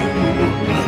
Música